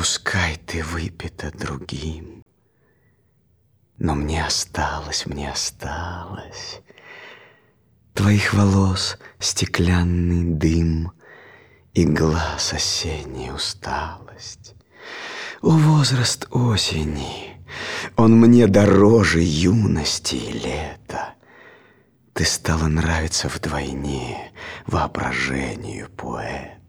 Пускай ты выпита другим, Но мне осталось, мне осталось Твоих волос стеклянный дым И глаз осенняя усталость. О, возраст осени, Он мне дороже юности и лета. Ты стала нравиться вдвойне Воображению поэта.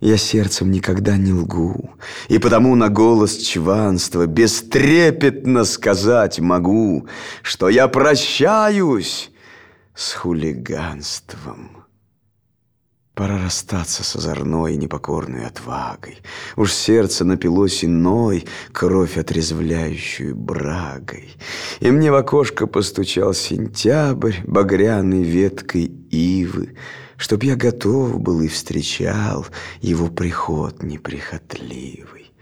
Я сердцем никогда не лгу, И потому на голос чванства Бестрепетно сказать могу, Что я прощаюсь с хулиганством. Пора расстаться с озорной и непокорной отвагой. Уж сердце напилось иной, Кровь отрезвляющую брагой. И мне в окошко постучал сентябрь, Багряной веткой ивы, Чтоб я готов был и встречал Его приход неприхотливый.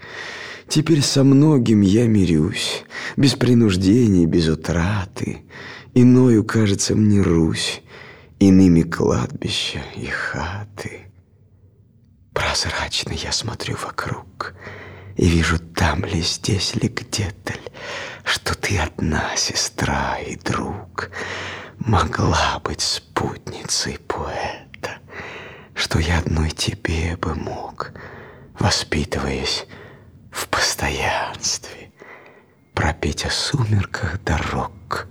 Теперь со многим я мирюсь, Без принуждений, без утраты. Иною, кажется мне, Русь, Иными кладбища и хаты. Прозрачно я смотрю вокруг И вижу, там ли, здесь ли, где-то ли, Что ты одна, сестра и друг, Могла быть спутницей поэта что я одной тебе бы мог, воспитываясь в постоянстве, пропеть о сумерках дорог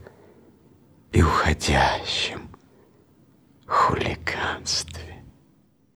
и уходящем.